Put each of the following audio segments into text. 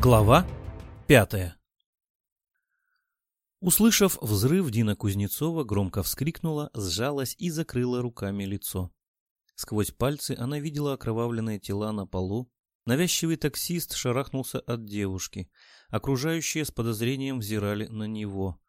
Глава пятая Услышав взрыв, Дина Кузнецова громко вскрикнула, сжалась и закрыла руками лицо. Сквозь пальцы она видела окровавленные тела на полу. Навязчивый таксист шарахнулся от девушки. Окружающие с подозрением взирали на него.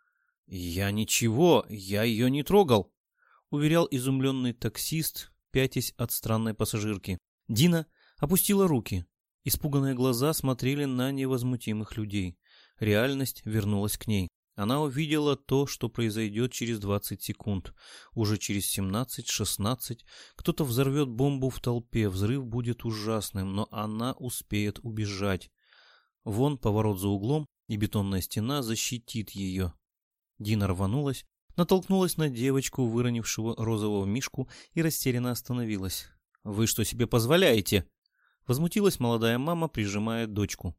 «Я ничего, я ее не трогал», — уверял изумленный таксист, пятясь от странной пассажирки. Дина опустила руки. Испуганные глаза смотрели на невозмутимых людей. Реальность вернулась к ней. Она увидела то, что произойдет через 20 секунд. Уже через 17-16 кто-то взорвет бомбу в толпе. Взрыв будет ужасным, но она успеет убежать. Вон поворот за углом, и бетонная стена защитит ее. Дина рванулась, натолкнулась на девочку, выронившего розового мишку, и растерянно остановилась. «Вы что себе позволяете?» Возмутилась молодая мама, прижимая дочку.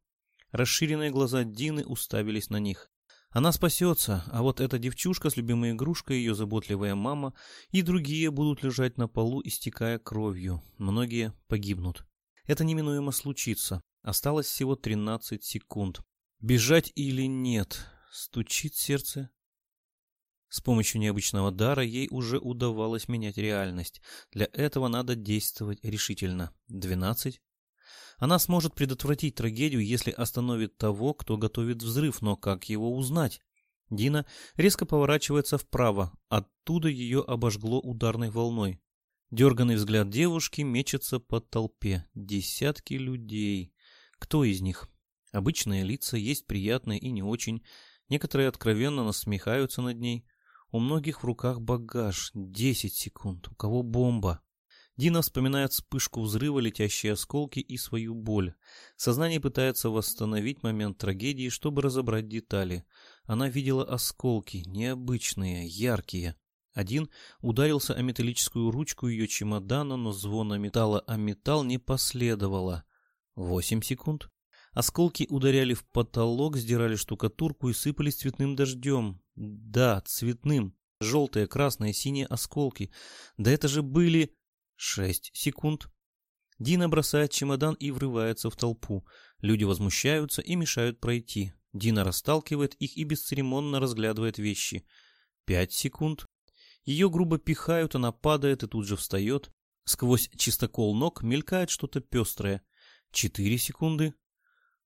Расширенные глаза Дины уставились на них. Она спасется, а вот эта девчушка с любимой игрушкой, ее заботливая мама и другие будут лежать на полу, истекая кровью. Многие погибнут. Это неминуемо случится. Осталось всего 13 секунд. Бежать или нет? Стучит сердце. С помощью необычного дара ей уже удавалось менять реальность. Для этого надо действовать решительно. 12, она сможет предотвратить трагедию, если остановит того, кто готовит взрыв, но как его узнать? Дина резко поворачивается вправо, оттуда ее обожгло ударной волной. Дерганный взгляд девушки мечется по толпе. Десятки людей. Кто из них? Обычные лица, есть приятные и не очень. Некоторые откровенно насмехаются над ней. У многих в руках багаж. Десять секунд. У кого бомба? Дина вспоминает вспышку взрыва, летящие осколки и свою боль. Сознание пытается восстановить момент трагедии, чтобы разобрать детали. Она видела осколки, необычные, яркие. Один ударился о металлическую ручку ее чемодана, но звона металла о металл не последовало. Восемь секунд. Осколки ударяли в потолок, сдирали штукатурку и сыпались цветным дождем. Да, цветным. Желтые, красные, синие осколки. Да это же были... Шесть секунд. Дина бросает чемодан и врывается в толпу. Люди возмущаются и мешают пройти. Дина расталкивает их и бесцеремонно разглядывает вещи. Пять секунд. Ее грубо пихают, она падает и тут же встает. Сквозь чистокол ног мелькает что-то пестрое. Четыре секунды.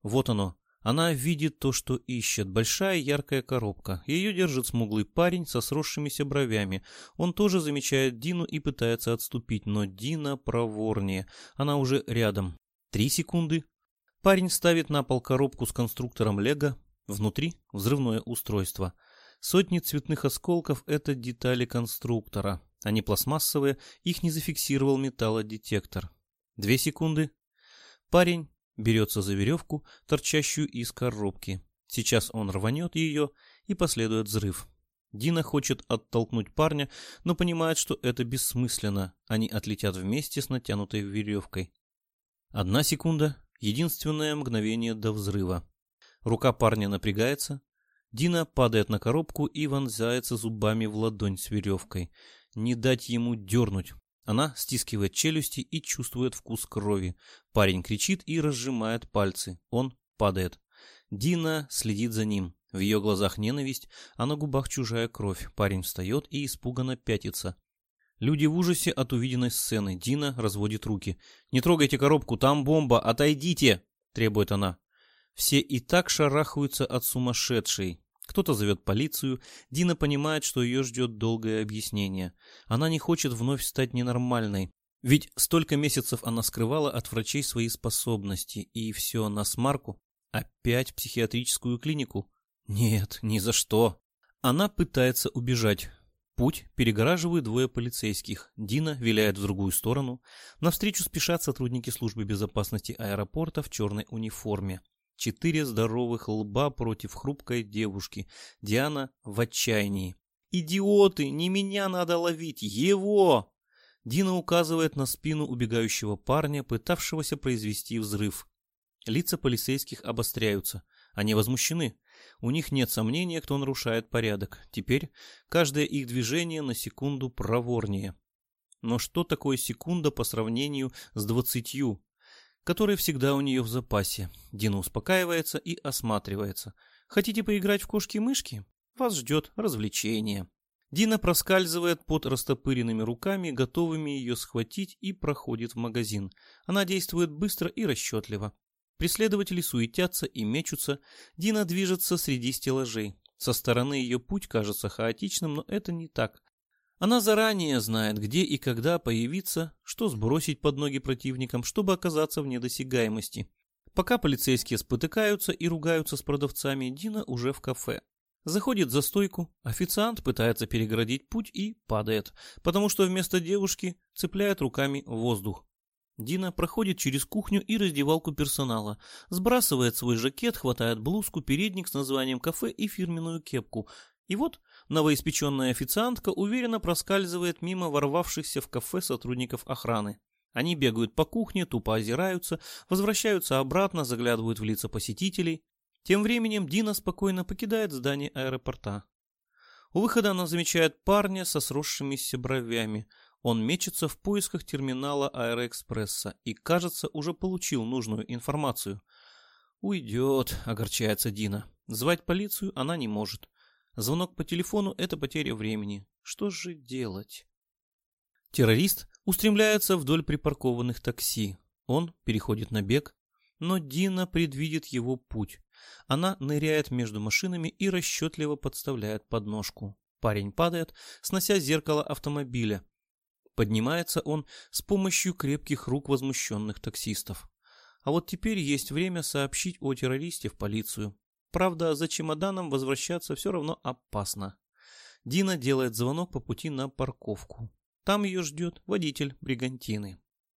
Вот оно, она видит то, что ищет. Большая яркая коробка. Ее держит смуглый парень со сросшимися бровями. Он тоже замечает Дину и пытается отступить, но Дина проворнее. Она уже рядом. Три секунды. Парень ставит на пол коробку с конструктором Лего. Внутри взрывное устройство. Сотни цветных осколков — это детали конструктора. Они пластмассовые, их не зафиксировал металлодетектор. Две секунды. Парень берется за веревку, торчащую из коробки. Сейчас он рванет ее, и последует взрыв. Дина хочет оттолкнуть парня, но понимает, что это бессмысленно. Они отлетят вместе с натянутой веревкой. Одна секунда, единственное мгновение до взрыва. Рука парня напрягается. Дина падает на коробку и вонзается зубами в ладонь с веревкой. Не дать ему дернуть. Она стискивает челюсти и чувствует вкус крови. Парень кричит и разжимает пальцы. Он падает. Дина следит за ним. В ее глазах ненависть, а на губах чужая кровь. Парень встает и испуганно пятится. Люди в ужасе от увиденной сцены. Дина разводит руки. «Не трогайте коробку, там бомба! Отойдите!» – требует она. Все и так шарахаются от сумасшедшей. Кто-то зовет полицию. Дина понимает, что ее ждет долгое объяснение. Она не хочет вновь стать ненормальной. Ведь столько месяцев она скрывала от врачей свои способности. И все на смарку. Опять в психиатрическую клинику. Нет, ни за что. Она пытается убежать. Путь перегораживают двое полицейских. Дина виляет в другую сторону. Навстречу спешат сотрудники службы безопасности аэропорта в черной униформе. Четыре здоровых лба против хрупкой девушки. Диана в отчаянии. «Идиоты! Не меня надо ловить! Его!» Дина указывает на спину убегающего парня, пытавшегося произвести взрыв. Лица полицейских обостряются. Они возмущены. У них нет сомнения, кто нарушает порядок. Теперь каждое их движение на секунду проворнее. Но что такое секунда по сравнению с двадцатью? Который всегда у нее в запасе. Дина успокаивается и осматривается. Хотите поиграть в кошки-мышки? Вас ждет развлечение. Дина проскальзывает под растопыренными руками, готовыми ее схватить, и проходит в магазин. Она действует быстро и расчетливо. Преследователи суетятся и мечутся. Дина движется среди стеллажей. Со стороны ее путь кажется хаотичным, но это не так. Она заранее знает, где и когда появиться, что сбросить под ноги противникам, чтобы оказаться в недосягаемости. Пока полицейские спотыкаются и ругаются с продавцами, Дина уже в кафе. Заходит за стойку, официант пытается перегородить путь и падает, потому что вместо девушки цепляет руками воздух. Дина проходит через кухню и раздевалку персонала, сбрасывает свой жакет, хватает блузку, передник с названием кафе и фирменную кепку. И вот новоиспеченная официантка уверенно проскальзывает мимо ворвавшихся в кафе сотрудников охраны. Они бегают по кухне, тупо озираются, возвращаются обратно, заглядывают в лица посетителей. Тем временем Дина спокойно покидает здание аэропорта. У выхода она замечает парня со сросшимися бровями – он мечется в поисках терминала Аэроэкспресса и, кажется, уже получил нужную информацию. «Уйдет», — огорчается Дина. Звать полицию она не может. Звонок по телефону — это потеря времени. Что же делать? Террорист устремляется вдоль припаркованных такси. Он переходит на бег, но Дина предвидит его путь. Она ныряет между машинами и расчетливо подставляет подножку. Парень падает, снося зеркало автомобиля. Поднимается он с помощью крепких рук возмущенных таксистов. А вот теперь есть время сообщить о террористе в полицию. Правда, за чемоданом возвращаться все равно опасно. Дина делает звонок по пути на парковку. Там ее ждет водитель бригантины.